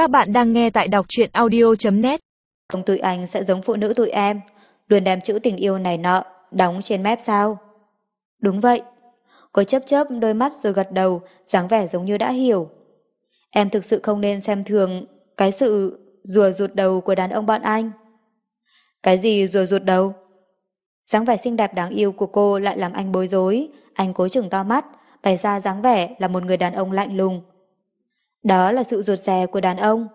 Các bạn đang nghe tại đọc truyện audio.net Ông tụi anh sẽ giống phụ nữ tụi em, luôn đem chữ tình yêu này nọ, đóng trên mép sao? Đúng vậy. Cô chấp chớp đôi mắt rồi gật đầu, dáng vẻ giống như đã hiểu. Em thực sự không nên xem thường cái sự rùa rụt đầu của đàn ông bọn anh. Cái gì rùa rụt đầu? dáng vẻ xinh đẹp đáng yêu của cô lại làm anh bối rối, anh cố chừng to mắt, bày ra dáng vẻ là một người đàn ông lạnh lùng. Đó là sự ruột rè của đàn ông.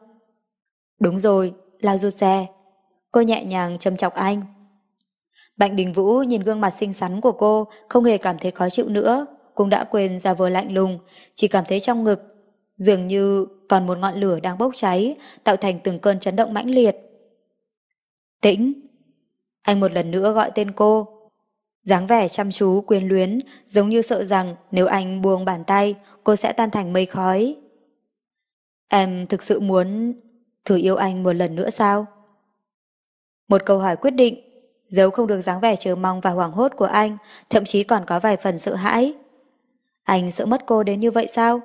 Đúng rồi, là ruột rè. Cô nhẹ nhàng châm chọc anh. Bạch Đình Vũ nhìn gương mặt xinh xắn của cô, không hề cảm thấy khó chịu nữa, cũng đã quên ra vừa lạnh lùng, chỉ cảm thấy trong ngực, dường như còn một ngọn lửa đang bốc cháy, tạo thành từng cơn chấn động mãnh liệt. Tĩnh! Anh một lần nữa gọi tên cô. dáng vẻ chăm chú, quyến luyến, giống như sợ rằng nếu anh buông bàn tay, cô sẽ tan thành mây khói. Em thực sự muốn thử yêu anh một lần nữa sao? Một câu hỏi quyết định, giấu không được dáng vẻ chờ mong và hoảng hốt của anh, thậm chí còn có vài phần sợ hãi. Anh sợ mất cô đến như vậy sao?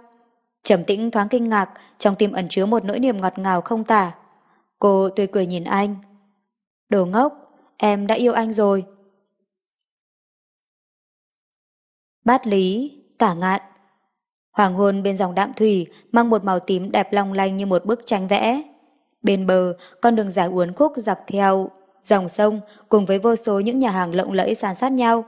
Trầm tĩnh thoáng kinh ngạc, trong tim ẩn chứa một nỗi niềm ngọt ngào không tả. Cô tươi cười nhìn anh. Đồ ngốc, em đã yêu anh rồi. Bát lý, tả ngạn. Hoàng hôn bên dòng đạm thủy mang một màu tím đẹp long lanh như một bức tranh vẽ. Bên bờ, con đường dài uốn khúc dọc theo dòng sông cùng với vô số những nhà hàng lộng lẫy san sát nhau.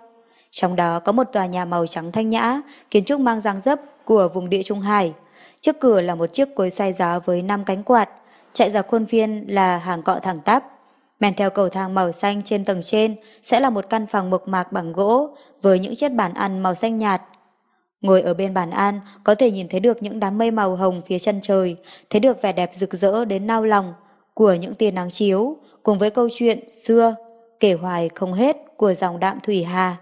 Trong đó có một tòa nhà màu trắng thanh nhã, kiến trúc mang dáng dấp của vùng địa Trung Hải. Trước cửa là một chiếc cối xoay gió với 5 cánh quạt, chạy dọc khuôn viên là hàng cọ thẳng tắp. Men theo cầu thang màu xanh trên tầng trên sẽ là một căn phòng mộc mạc bằng gỗ với những chiếc bàn ăn màu xanh nhạt. Ngồi ở bên bàn ăn có thể nhìn thấy được những đám mây màu hồng phía chân trời, thấy được vẻ đẹp rực rỡ đến nao lòng của những tia nắng chiếu cùng với câu chuyện xưa kể hoài không hết của dòng đạm thủy hà.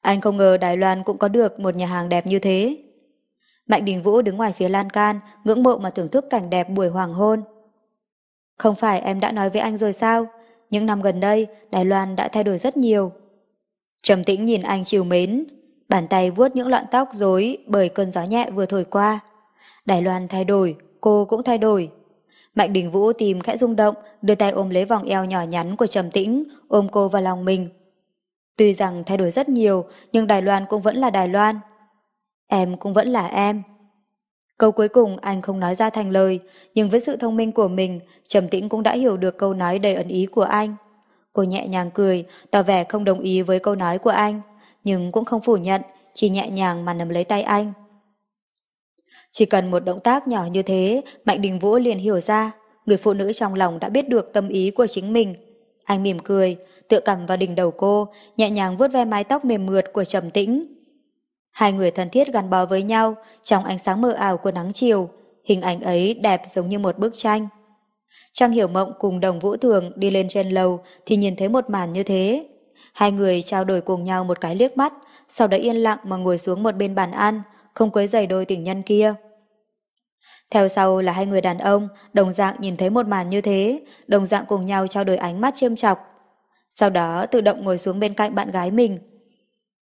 Anh không ngờ Đài Loan cũng có được một nhà hàng đẹp như thế. Mạnh Đình Vũ đứng ngoài phía lan can, ngưỡng mộ mà thưởng thức cảnh đẹp buổi hoàng hôn. Không phải em đã nói với anh rồi sao? Những năm gần đây, Đài Loan đã thay đổi rất nhiều. Trầm tĩnh nhìn anh chiều mến, bàn tay vuốt những lọn tóc rối bởi cơn gió nhẹ vừa thổi qua. Đài Loan thay đổi, cô cũng thay đổi. Mạnh Đình Vũ tìm khẽ rung động, đưa tay ôm lấy vòng eo nhỏ nhắn của Trầm Tĩnh, ôm cô vào lòng mình. Tuy rằng thay đổi rất nhiều, nhưng Đài Loan cũng vẫn là Đài Loan. Em cũng vẫn là em. Câu cuối cùng anh không nói ra thành lời, nhưng với sự thông minh của mình, Trầm Tĩnh cũng đã hiểu được câu nói đầy ẩn ý của anh. Cô nhẹ nhàng cười, tỏ vẻ không đồng ý với câu nói của anh, nhưng cũng không phủ nhận, chỉ nhẹ nhàng mà nắm lấy tay anh. Chỉ cần một động tác nhỏ như thế, Mạnh Đình Vũ liền hiểu ra, người phụ nữ trong lòng đã biết được tâm ý của chính mình. Anh mỉm cười, tựa cằm vào đỉnh đầu cô, nhẹ nhàng vuốt ve mái tóc mềm mượt của Trầm Tĩnh. Hai người thân thiết gắn bó với nhau trong ánh sáng mờ ảo của nắng chiều, hình ảnh ấy đẹp giống như một bức tranh. Trang Hiểu Mộng cùng Đồng Vũ Thường đi lên trên lầu thì nhìn thấy một màn như thế. Hai người trao đổi cùng nhau một cái liếc mắt, sau đó yên lặng mà ngồi xuống một bên bàn ăn, không quấy giày đôi tình nhân kia. Theo sau là hai người đàn ông, đồng dạng nhìn thấy một màn như thế, đồng dạng cùng nhau trao đổi ánh mắt chiêm chọc. Sau đó tự động ngồi xuống bên cạnh bạn gái mình.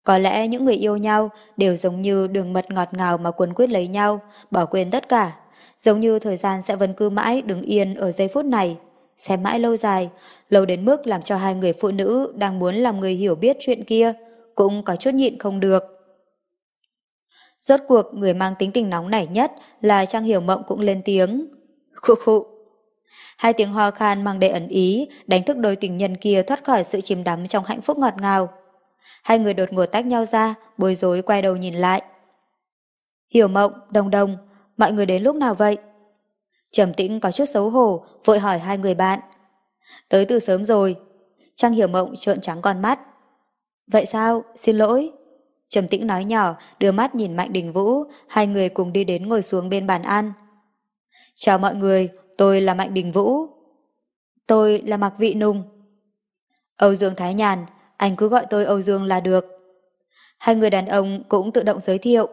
Có lẽ những người yêu nhau đều giống như đường mật ngọt ngào mà cuốn quyết lấy nhau, bỏ quên tất cả. Giống như thời gian sẽ vẫn cứ mãi đứng yên ở giây phút này, xem mãi lâu dài, lâu đến mức làm cho hai người phụ nữ đang muốn làm người hiểu biết chuyện kia, cũng có chút nhịn không được. Rốt cuộc người mang tính tình nóng nảy nhất là Trang Hiểu Mộng cũng lên tiếng. Khụ khụ. Hai tiếng ho khan mang đầy ẩn ý đánh thức đôi tình nhân kia thoát khỏi sự chìm đắm trong hạnh phúc ngọt ngào. Hai người đột ngột tách nhau ra, bối rối quay đầu nhìn lại. Hiểu Mộng, Đồng Đồng, mọi người đến lúc nào vậy? Trầm tĩnh có chút xấu hổ, vội hỏi hai người bạn. Tới từ sớm rồi. Trang Hiểu Mộng trợn trắng con mắt. Vậy sao? Xin lỗi. Trầm tĩnh nói nhỏ, đưa mắt nhìn Mạnh Đình Vũ, hai người cùng đi đến ngồi xuống bên bàn ăn. Chào mọi người, tôi là Mạnh Đình Vũ. Tôi là Mạc Vị Nùng. Âu Dương Thái Nhàn, anh cứ gọi tôi Âu Dương là được. Hai người đàn ông cũng tự động giới thiệu.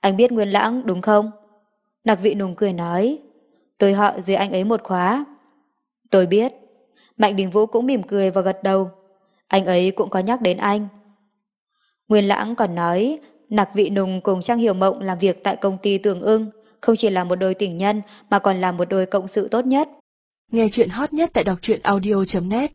Anh biết Nguyên Lãng đúng không? Đặc Vị Nùng cười nói, tôi họ dưới anh ấy một khóa. Tôi biết. Mạnh Đình Vũ cũng mỉm cười và gật đầu. Anh ấy cũng có nhắc đến anh. Nguyên Lãng còn nói, Nạc Vị Nùng cùng Trang Hiểu Mộng làm việc tại công ty Tường ưng, không chỉ là một đôi tình nhân mà còn là một đôi cộng sự tốt nhất. Nghe chuyện hot nhất tại đọc truyện audio.net